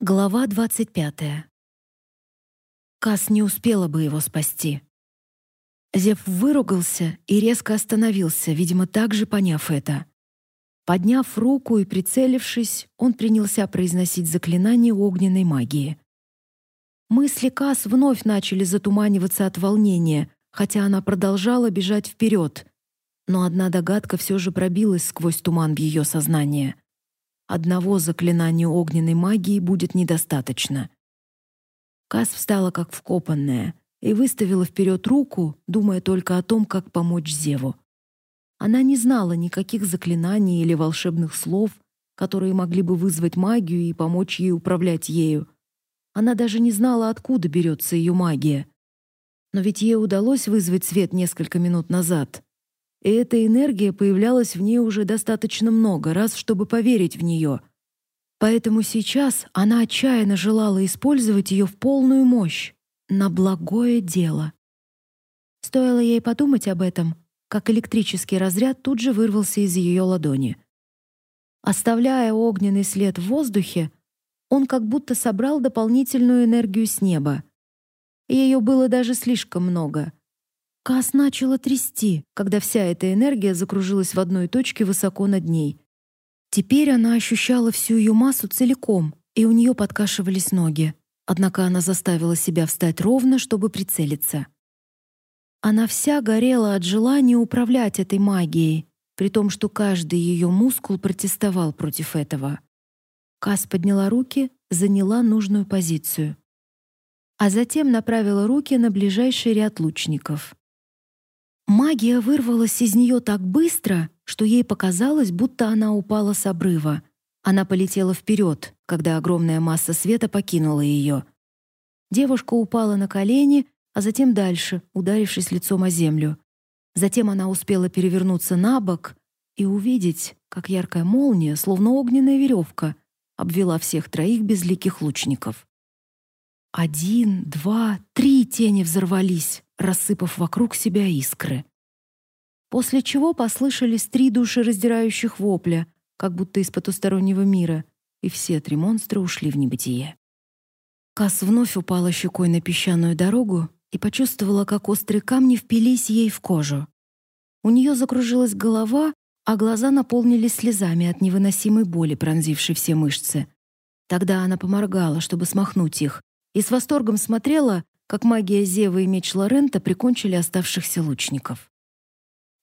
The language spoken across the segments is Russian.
Глава 25. Кас не успела бы его спасти. Зев выругался и резко остановился, видимо, также поняв это. Подняв руку и прицелившись, он принялся произносить заклинание огненной магии. Мысли Кас вновь начали затуманиваться от волнения, хотя она продолжала бежать вперед. Но одна догадка все же пробилась сквозь туман в ее сознание — Одного заклинания огненной магии будет недостаточно. Кас встала как вкопанная и выставила вперед руку, думая только о том, как помочь Зеву. Она не знала никаких заклинаний или волшебных слов, которые могли бы вызвать магию и помочь ей управлять ею. Она даже не знала, откуда берется ее магия. Но ведь ей удалось вызвать свет несколько минут назад и эта энергия появлялась в ней уже достаточно много раз, чтобы поверить в нее. Поэтому сейчас она отчаянно желала использовать ее в полную мощь, на благое дело. Стоило ей подумать об этом, как электрический разряд тут же вырвался из ее ладони. Оставляя огненный след в воздухе, он как будто собрал дополнительную энергию с неба. Ее было даже слишком много — Кас начала трясти, когда вся эта энергия закружилась в одной точке высоко над ней. Теперь она ощущала всю ее массу целиком, и у нее подкашивались ноги. Однако она заставила себя встать ровно, чтобы прицелиться. Она вся горела от желания управлять этой магией, при том, что каждый ее мускул протестовал против этого. Кас подняла руки, заняла нужную позицию. А затем направила руки на ближайший ряд лучников. Магия вырвалась из нее так быстро, что ей показалось, будто она упала с обрыва. Она полетела вперед, когда огромная масса света покинула ее. Девушка упала на колени, а затем дальше, ударившись лицом о землю. Затем она успела перевернуться на бок и увидеть, как яркая молния, словно огненная веревка, обвела всех троих безликих лучников. Один, два, три тени взорвались, рассыпав вокруг себя искры. После чего послышались три душераздирающих вопля, как будто из потустороннего мира, и все три монстра ушли в небытие. Кас вновь упала щекой на песчаную дорогу и почувствовала, как острые камни впились ей в кожу. У нее закружилась голова, а глаза наполнились слезами от невыносимой боли, пронзившей все мышцы. Тогда она поморгала, чтобы смахнуть их, и с восторгом смотрела, как магия Зевы и меч Лорента прикончили оставшихся лучников.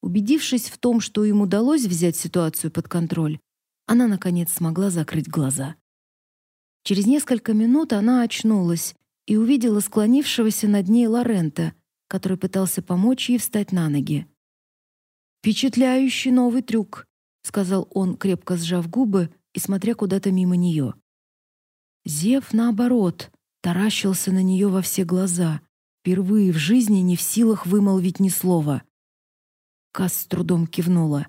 Убедившись в том, что им удалось взять ситуацию под контроль, она наконец смогла закрыть глаза. Через несколько минут она очнулась и увидела склонившегося над ней Лорента, который пытался помочь ей встать на ноги. «Впечатляющий новый трюк», — сказал он, крепко сжав губы и смотря куда-то мимо нее. Зев, наоборот, таращился на нее во все глаза, впервые в жизни не в силах вымолвить ни слова. Кас с трудом кивнула.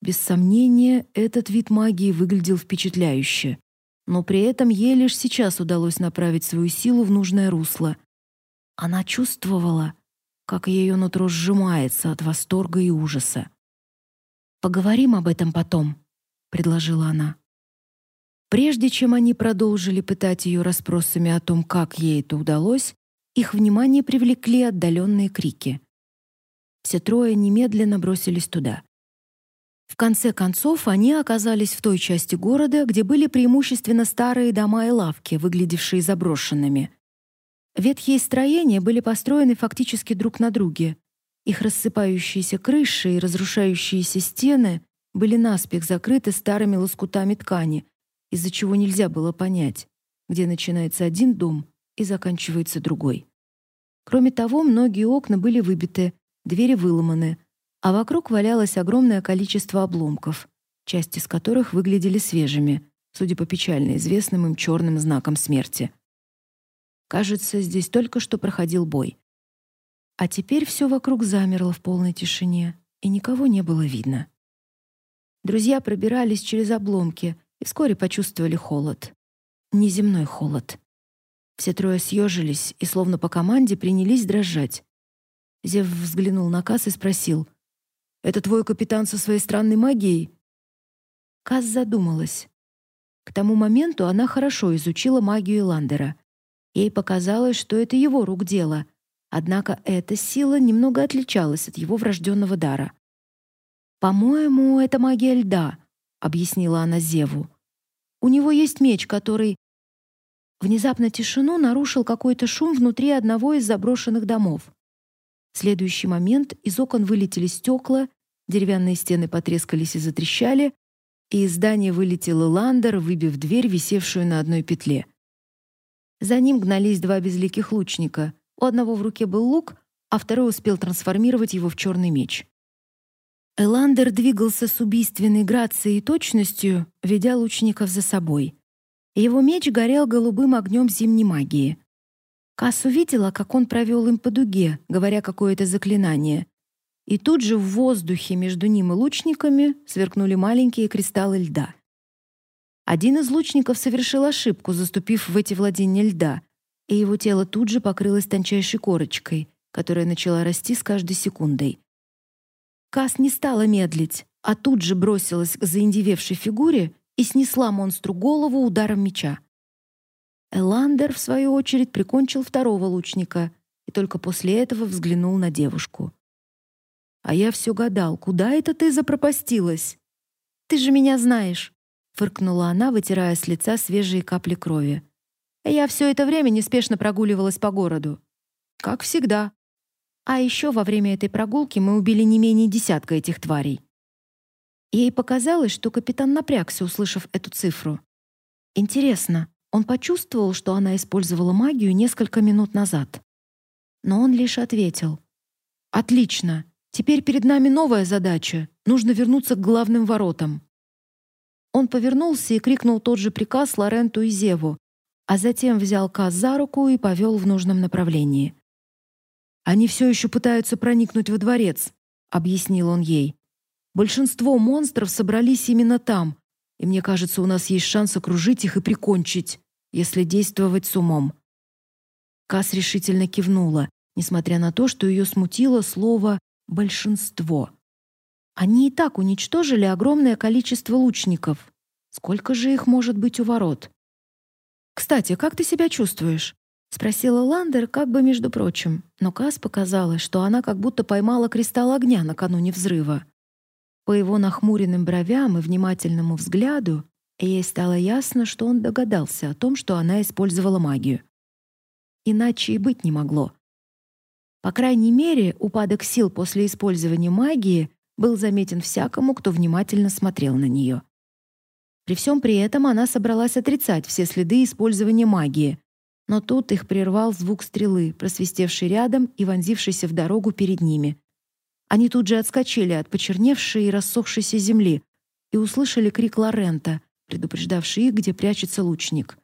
Без сомнения, этот вид магии выглядел впечатляюще, но при этом ей лишь сейчас удалось направить свою силу в нужное русло. Она чувствовала, как ее нутро сжимается от восторга и ужаса. «Поговорим об этом потом», — предложила она. Прежде чем они продолжили пытать ее расспросами о том, как ей это удалось, их внимание привлекли отдаленные крики. Все трое немедленно бросились туда. В конце концов, они оказались в той части города, где были преимущественно старые дома и лавки, выглядевшие заброшенными. Ветхие строения были построены фактически друг на друге. Их рассыпающиеся крыши и разрушающиеся стены были наспех закрыты старыми лоскутами ткани, из-за чего нельзя было понять, где начинается один дом и заканчивается другой. Кроме того, многие окна были выбиты, двери выломаны, а вокруг валялось огромное количество обломков, части из которых выглядели свежими, судя по печально известным им черным знакам смерти. Кажется, здесь только что проходил бой. А теперь все вокруг замерло в полной тишине, и никого не было видно. Друзья пробирались через обломки, и вскоре почувствовали холод. Неземной холод. Все трое съежились и, словно по команде, принялись дрожать. Зев взглянул на Кас и спросил, «Это твой капитан со своей странной магией?» Кас задумалась. К тому моменту она хорошо изучила магию Эландера. Ей показалось, что это его рук дело, однако эта сила немного отличалась от его врожденного дара. «По-моему, это магия льда», — объяснила она Зеву. «У него есть меч, который...» Внезапно тишину нарушил какой-то шум внутри одного из заброшенных домов. В следующий момент из окон вылетели стекла, деревянные стены потрескались и затрещали, и из здания вылетел Ландер, выбив дверь, висевшую на одной петле. За ним гнались два безликих лучника. У одного в руке был лук, а второй успел трансформировать его в черный меч. Эландер двигался с убийственной грацией и точностью, ведя лучников за собой. Его меч горел голубым огнем зимней магии. Кас увидела, как он провел им по дуге, говоря какое-то заклинание, и тут же в воздухе между ним и лучниками сверкнули маленькие кристаллы льда. Один из лучников совершил ошибку, заступив в эти владения льда, и его тело тут же покрылось тончайшей корочкой, которая начала расти с каждой секундой. Кас не стала медлить, а тут же бросилась к заиндевевшей фигуре и снесла монстру голову ударом меча. Эландер, в свою очередь, прикончил второго лучника и только после этого взглянул на девушку. А я все гадал, куда это ты запропастилась? Ты же меня знаешь, фыркнула она, вытирая с лица свежие капли крови. Я все это время неспешно прогуливалась по городу. Как всегда. А еще во время этой прогулки мы убили не менее десятка этих тварей. Ей показалось, что капитан напрягся, услышав эту цифру. Интересно, он почувствовал, что она использовала магию несколько минут назад. Но он лишь ответил: "Отлично. Теперь перед нами новая задача. Нужно вернуться к главным воротам. Он повернулся и крикнул тот же приказ Лоренту и Зеву, а затем взял Каз за руку и повел в нужном направлении. Они все еще пытаются проникнуть во дворец, объяснил он ей. Большинство монстров собрались именно там, и мне кажется, у нас есть шанс окружить их и прикончить, если действовать с умом. Кас решительно кивнула, несмотря на то, что ее смутило слово большинство. Они и так уничтожили огромное количество лучников. Сколько же их может быть у ворот? Кстати, как ты себя чувствуешь? Спросила Ландер, как бы между прочим, но Кас показалось, что она как будто поймала кристалл огня накануне взрыва. По его нахмуренным бровям и внимательному взгляду ей стало ясно, что он догадался о том, что она использовала магию. Иначе и быть не могло. По крайней мере, упадок сил после использования магии был заметен всякому, кто внимательно смотрел на нее. При всем при этом она собралась отрицать все следы использования магии, но тут их прервал звук стрелы, просвистевший рядом и вонзившийся в дорогу перед ними. Они тут же отскочили от почерневшей и рассохшейся земли и услышали крик Лорента, предупреждавший их, где прячется лучник.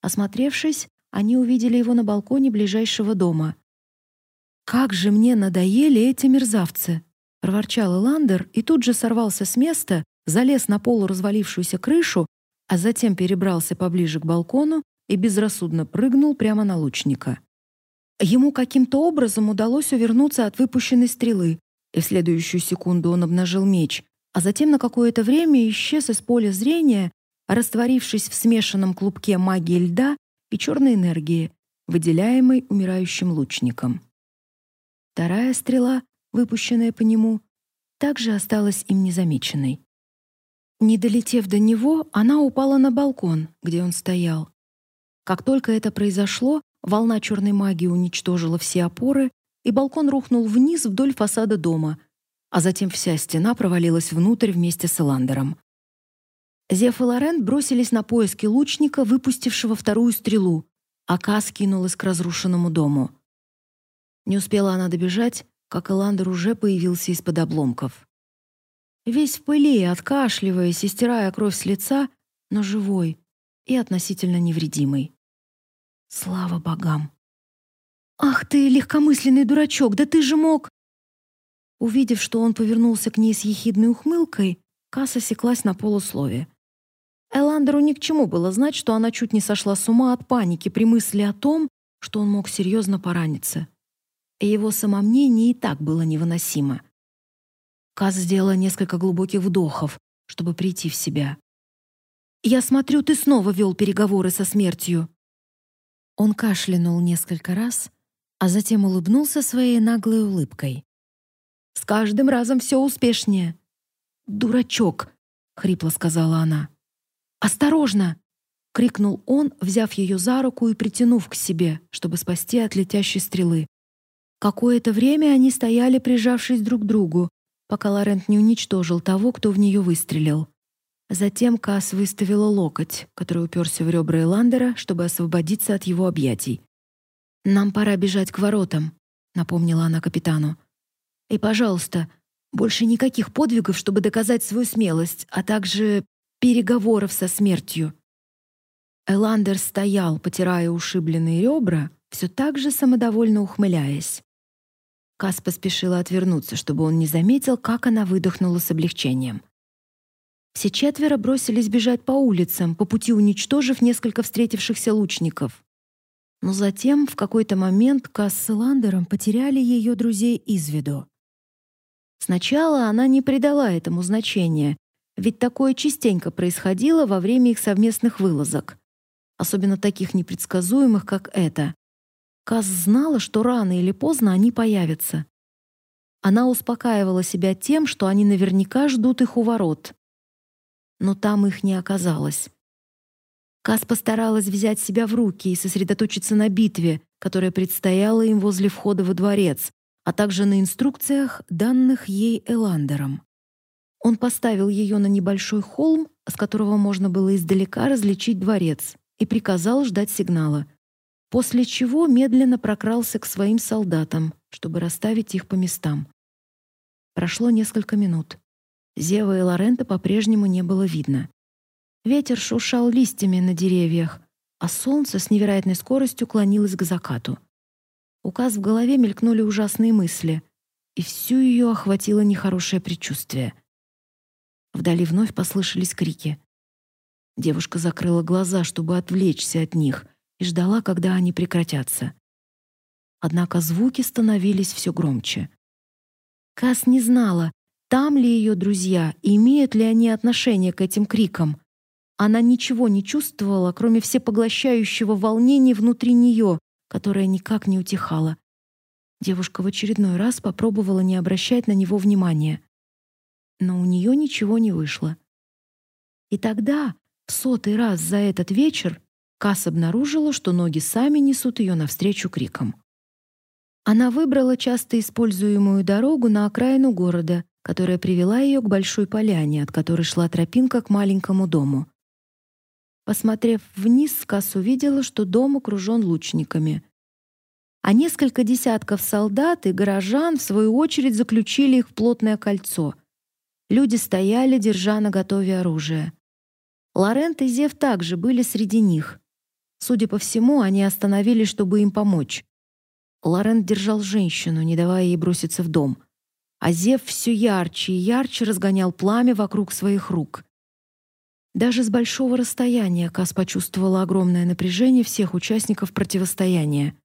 Осмотревшись, они увидели его на балконе ближайшего дома. Как же мне надоели эти мерзавцы, проворчал Ландер и тут же сорвался с места, залез на полуразвалившуюся крышу, а затем перебрался поближе к балкону и безрассудно прыгнул прямо на лучника. Ему каким-то образом удалось увернуться от выпущенной стрелы, и в следующую секунду он обнажил меч, а затем на какое-то время исчез из поля зрения, растворившись в смешанном клубке магии льда и черной энергии, выделяемой умирающим лучником. Вторая стрела, выпущенная по нему, также осталась им незамеченной. Не долетев до него, она упала на балкон, где он стоял. Как только это произошло, волна черной магии уничтожила все опоры, и балкон рухнул вниз вдоль фасада дома, а затем вся стена провалилась внутрь вместе с Эландером. Зеф и Лорен бросились на поиски лучника, выпустившего вторую стрелу, а Кас кинулась к разрушенному дому. Не успела она добежать, как Эландер уже появился из-под обломков. Весь в пыли, откашливаясь и стирая кровь с лица, но живой и относительно невредимый. Слава богам! «Ах ты, легкомысленный дурачок, да ты же мог...» Увидев, что он повернулся к ней с ехидной ухмылкой, Касса секлась на полуслове. Эландеру ни к чему было знать, что она чуть не сошла с ума от паники при мысли о том, что он мог серьезно пораниться и его самомнение и так было невыносимо. Каз сделала несколько глубоких вдохов, чтобы прийти в себя. Я смотрю, ты снова вел переговоры со смертью». Он кашлянул несколько раз, а затем улыбнулся своей наглой улыбкой. «С каждым разом все успешнее». «Дурачок», — хрипло сказала она. «Осторожно!» — крикнул он, взяв ее за руку и притянув к себе, чтобы спасти от летящей стрелы. Какое-то время они стояли, прижавшись друг к другу, пока Лорент не уничтожил того, кто в нее выстрелил. Затем Касс выставила локоть, который уперся в ребра Эландера, чтобы освободиться от его объятий. «Нам пора бежать к воротам», — напомнила она капитану. «И, пожалуйста, больше никаких подвигов, чтобы доказать свою смелость, а также переговоров со смертью». Эландер стоял, потирая ушибленные ребра, все так же самодовольно ухмыляясь. Кас поспешила отвернуться, чтобы он не заметил, как она выдохнула с облегчением. Все четверо бросились бежать по улицам, по пути уничтожив несколько встретившихся лучников. Но затем, в какой-то момент, Кас с Ландером потеряли ее друзей из виду. Сначала она не придала этому значения, ведь такое частенько происходило во время их совместных вылазок, особенно таких непредсказуемых, как эта. Кас знала, что рано или поздно они появятся. Она успокаивала себя тем, что они наверняка ждут их у ворот но там их не оказалось. Кас постаралась взять себя в руки и сосредоточиться на битве, которая предстояла им возле входа во дворец, а также на инструкциях, данных ей Эландером. Он поставил ее на небольшой холм, с которого можно было издалека различить дворец, и приказал ждать сигнала, после чего медленно прокрался к своим солдатам, чтобы расставить их по местам. Прошло несколько минут. Зева и Лорента по-прежнему не было видно. Ветер шуршал листьями на деревьях, а солнце с невероятной скоростью клонилось к закату. Указ в голове мелькнули ужасные мысли, и всю ее охватило нехорошее предчувствие. Вдали вновь послышались крики. Девушка закрыла глаза, чтобы отвлечься от них, и ждала, когда они прекратятся. Однако звуки становились все громче. Кас не знала, там ли ее друзья имеют ли они отношение к этим крикам? Она ничего не чувствовала, кроме всепоглощающего волнения внутри нее, которое никак не утихало. Девушка в очередной раз попробовала не обращать на него внимания. Но у нее ничего не вышло. И тогда, в сотый раз за этот вечер, Кас обнаружила, что ноги сами несут ее навстречу крикам. Она выбрала часто используемую дорогу на окраину города которая привела ее к большой поляне, от которой шла тропинка к маленькому дому. Посмотрев вниз, Кас увидела, что дом окружен лучниками. А несколько десятков солдат и горожан, в свою очередь, заключили их в плотное кольцо. Люди стояли, держа наготове оружие. Лорент и Зев также были среди них. Судя по всему, они остановились, чтобы им помочь. Лорент держал женщину, не давая ей броситься в дом а Зев все ярче и ярче разгонял пламя вокруг своих рук. Даже с большого расстояния Кас почувствовала огромное напряжение всех участников противостояния.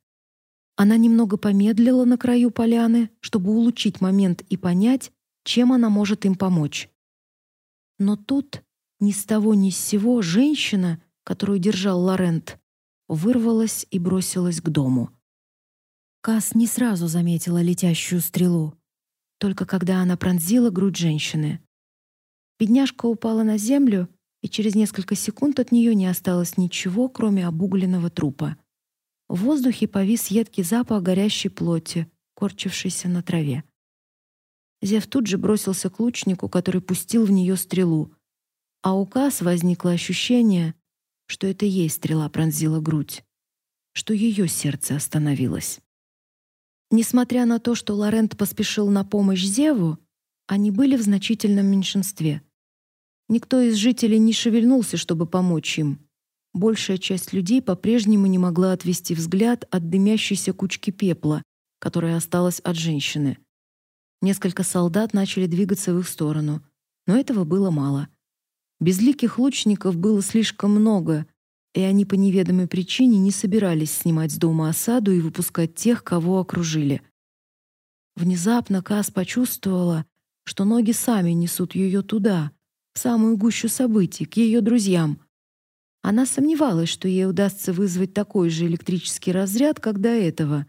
Она немного помедлила на краю поляны, чтобы улучшить момент и понять, чем она может им помочь. Но тут ни с того ни с сего женщина, которую держал Лорент, вырвалась и бросилась к дому. Кас не сразу заметила летящую стрелу только когда она пронзила грудь женщины. Бедняжка упала на землю, и через несколько секунд от нее не осталось ничего, кроме обугленного трупа. В воздухе повис едкий запах горящей плоти, корчившейся на траве. Зев тут же бросился к лучнику, который пустил в нее стрелу, а у Кас возникло ощущение, что это ей стрела пронзила грудь, что ее сердце остановилось. Несмотря на то, что Лорент поспешил на помощь Зеву, они были в значительном меньшинстве. Никто из жителей не шевельнулся, чтобы помочь им. Большая часть людей по-прежнему не могла отвести взгляд от дымящейся кучки пепла, которая осталась от женщины. Несколько солдат начали двигаться в их сторону, но этого было мало. Безликих лучников было слишком много, и они по неведомой причине не собирались снимать с дома осаду и выпускать тех, кого окружили. Внезапно Кас почувствовала, что ноги сами несут ее туда, в самую гущу событий, к ее друзьям, Она сомневалась, что ей удастся вызвать такой же электрический разряд, как до этого,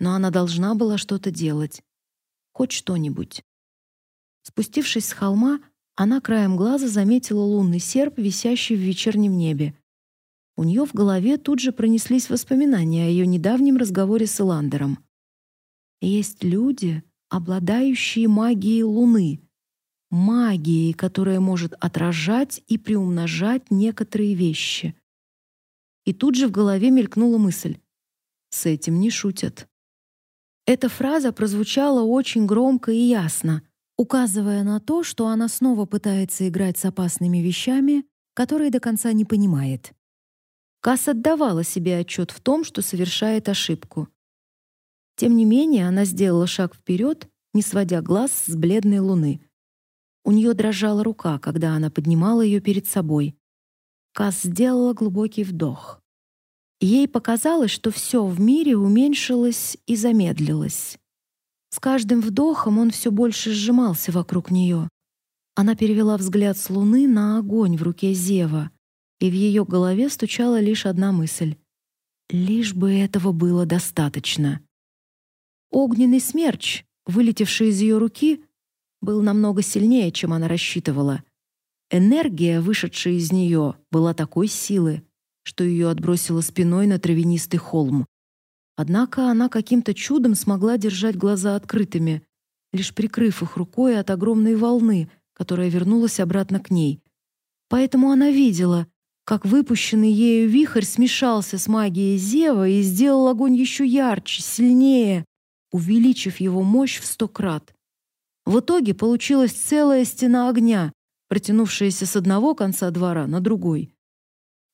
но она должна была что-то делать. Хоть что-нибудь. Спустившись с холма, она краем глаза заметила лунный серп, висящий в вечернем небе. У нее в голове тут же пронеслись воспоминания о ее недавнем разговоре с Иландером. Есть люди, обладающие магией Луны, магией, которая может отражать и приумножать некоторые вещи. И тут же в голове мелькнула мысль: с этим не шутят. Эта фраза прозвучала очень громко и ясно, указывая на то, что она снова пытается играть с опасными вещами, которые до конца не понимает. Касс отдавала себе отчет в том, что совершает ошибку. Тем не менее, она сделала шаг вперед, не сводя глаз с бледной луны. У нее дрожала рука, когда она поднимала ее перед собой. Касс сделала глубокий вдох. Ей показалось, что все в мире уменьшилось и замедлилось. С каждым вдохом он все больше сжимался вокруг нее. Она перевела взгляд с луны на огонь в руке Зева, и в ее голове стучала лишь одна мысль: лишь бы этого было достаточно. Огненный смерч, вылетевший из ее руки, был намного сильнее, чем она рассчитывала. Энергия, вышедшая из нее, была такой силы, что ее отбросило спиной на травянистый холм. Однако она каким-то чудом смогла держать глаза открытыми, лишь прикрыв их рукой от огромной волны, которая вернулась обратно к ней. Поэтому она видела, как выпущенный ею вихрь смешался с магией Зева и сделал огонь еще ярче, сильнее, увеличив его мощь в сто крат. В итоге получилась целая стена огня, протянувшаяся с одного конца двора на другой.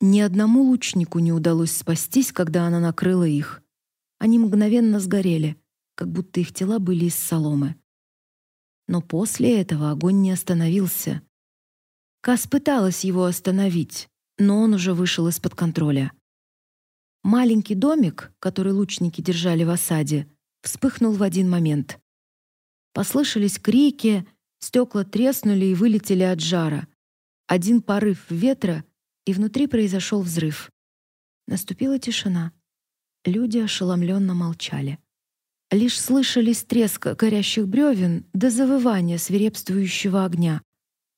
Ни одному лучнику не удалось спастись, когда она накрыла их. Они мгновенно сгорели, как будто их тела были из соломы. Но после этого огонь не остановился. Кас пыталась его остановить, но он уже вышел из-под контроля. Маленький домик, который лучники держали в осаде, вспыхнул в один момент. Послышались крики, стекла треснули и вылетели от жара. Один порыв ветра, и внутри произошел взрыв. Наступила тишина. Люди ошеломленно молчали. Лишь слышались треск горящих бревен до завывания свирепствующего огня.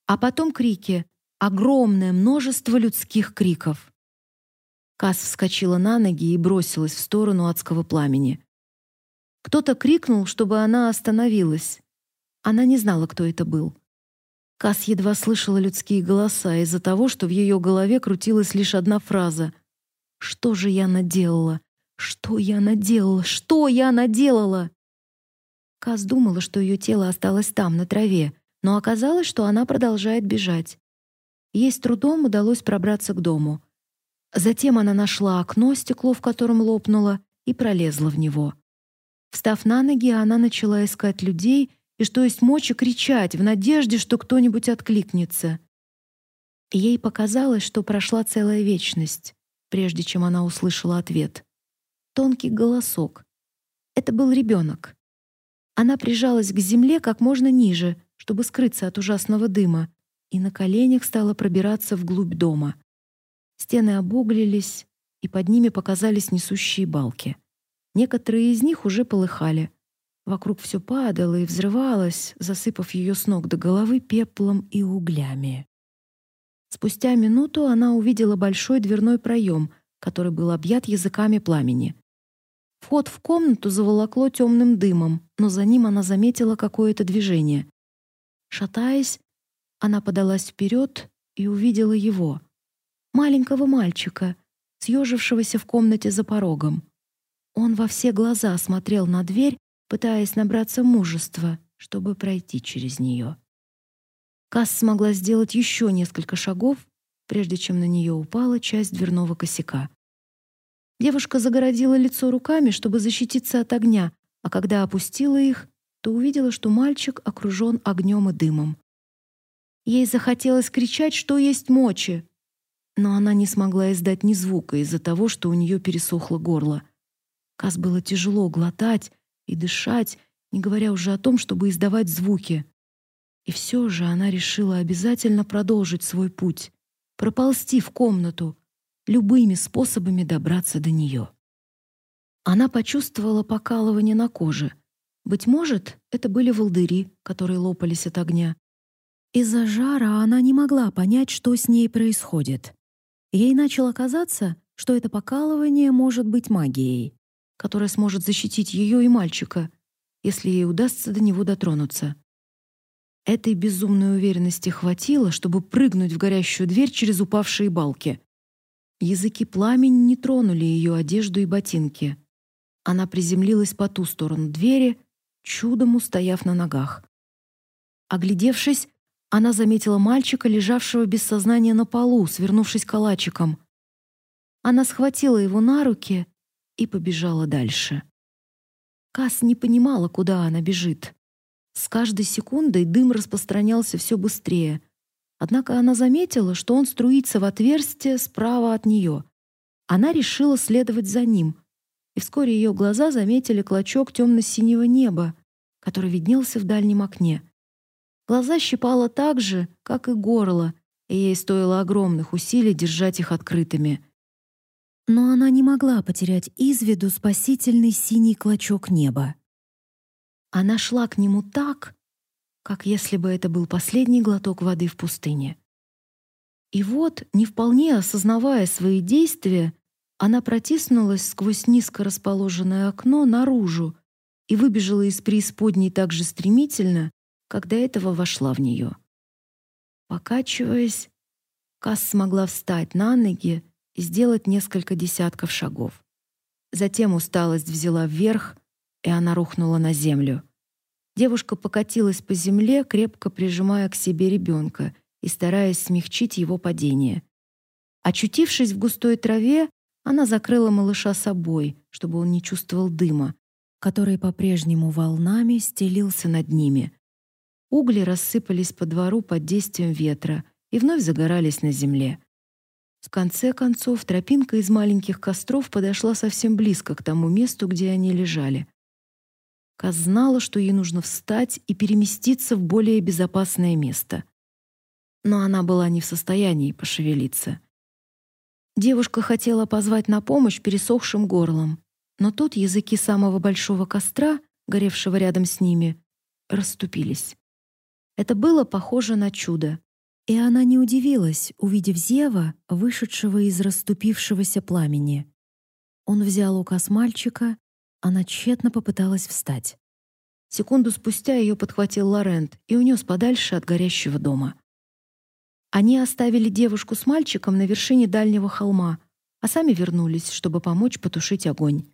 А потом крики, огромное множество людских криков. Кас вскочила на ноги и бросилась в сторону адского пламени. Кто-то крикнул, чтобы она остановилась. Она не знала, кто это был. Кас едва слышала людские голоса из-за того, что в ее голове крутилась лишь одна фраза: "Что же я наделала? Что я наделала? Что я наделала?" Кас думала, что ее тело осталось там на траве, но оказалось, что она продолжает бежать. Ей с трудом удалось пробраться к дому. Затем она нашла окно, стекло в котором лопнуло, и пролезла в него. Встав на ноги, она начала искать людей и, что есть мочи, кричать в надежде, что кто-нибудь откликнется. Ей показалось, что прошла целая вечность, прежде чем она услышала ответ. Тонкий голосок. Это был ребенок. Она прижалась к земле как можно ниже, чтобы скрыться от ужасного дыма, и на коленях стала пробираться вглубь дома. Стены обуглились, и под ними показались несущие балки. Некоторые из них уже полыхали. Вокруг все падало и взрывалось, засыпав ее с ног до головы пеплом и углями. Спустя минуту она увидела большой дверной проем, который был объят языками пламени. Вход в комнату заволокло темным дымом, но за ним она заметила какое-то движение. Шатаясь, она подалась вперед и увидела его, маленького мальчика, съежившегося в комнате за порогом. Он во все глаза смотрел на дверь, пытаясь набраться мужества, чтобы пройти через нее. Касс смогла сделать еще несколько шагов, прежде чем на нее упала часть дверного косяка. Девушка загородила лицо руками, чтобы защититься от огня, а когда опустила их, то увидела, что мальчик окружен огнем и дымом. Ей захотелось кричать, что есть мочи, но она не смогла издать ни звука из-за того, что у нее пересохло горло. Каз было тяжело глотать и дышать, не говоря уже о том, чтобы издавать звуки. И все же она решила обязательно продолжить свой путь, проползти в комнату, любыми способами добраться до нее. Она почувствовала покалывание на коже. Быть может, это были волдыри, которые лопались от огня. Из-за жара она не могла понять, что с ней происходит. Ей начало казаться, что это покалывание может быть магией, которая сможет защитить ее и мальчика, если ей удастся до него дотронуться. Этой безумной уверенности хватило, чтобы прыгнуть в горящую дверь через упавшие балки. Языки пламени не тронули ее одежду и ботинки. Она приземлилась по ту сторону двери, чудом устояв на ногах. Оглядевшись, она заметила мальчика, лежавшего без сознания на полу, свернувшись калачиком. Она схватила его на руки и побежала дальше. Кас не понимала, куда она бежит. С каждой секундой дым распространялся все быстрее. Однако она заметила, что он струится в отверстие справа от нее. Она решила следовать за ним, и вскоре ее глаза заметили клочок темно-синего неба, который виднелся в дальнем окне. Глаза щипало так же, как и горло, и ей стоило огромных усилий держать их открытыми. Но она не могла потерять из виду спасительный синий клочок неба. Она шла к нему так, как если бы это был последний глоток воды в пустыне. И вот, не вполне осознавая свои действия, она протиснулась сквозь низко расположенное окно наружу и выбежала из преисподней так же стремительно, до этого вошла в нее. Покачиваясь, Касс смогла встать на ноги и сделать несколько десятков шагов. Затем усталость взяла вверх, и она рухнула на землю. Девушка покатилась по земле, крепко прижимая к себе ребенка и стараясь смягчить его падение. Очутившись в густой траве, она закрыла малыша собой, чтобы он не чувствовал дыма, который по-прежнему волнами стелился над ними. Угли рассыпались по двору под действием ветра и вновь загорались на земле. В конце концов, тропинка из маленьких костров подошла совсем близко к тому месту, где они лежали. Каз знала, что ей нужно встать и переместиться в более безопасное место. Но она была не в состоянии пошевелиться. Девушка хотела позвать на помощь пересохшим горлом, но тут языки самого большого костра, горевшего рядом с ними, расступились. Это было похоже на чудо. И она не удивилась, увидев Зева, вышедшего из расступившегося пламени. Он взял указ мальчика, она тщетно попыталась встать. Секунду спустя ее подхватил Лорент и унес подальше от горящего дома. Они оставили девушку с мальчиком на вершине дальнего холма, а сами вернулись, чтобы помочь потушить огонь.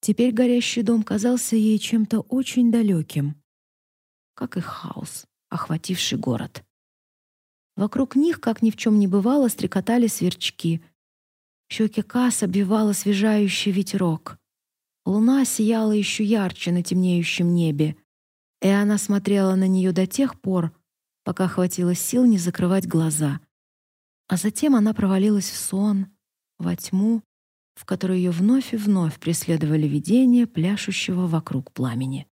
Теперь горящий дом казался ей чем-то очень далеким как и хаос, охвативший город. Вокруг них, как ни в чем не бывало, стрекотали сверчки. Щеки Кас обвивал освежающий ветерок. Луна сияла еще ярче на темнеющем небе, и она смотрела на нее до тех пор, пока хватило сил не закрывать глаза. А затем она провалилась в сон, во тьму, в которой ее вновь и вновь преследовали видения пляшущего вокруг пламени.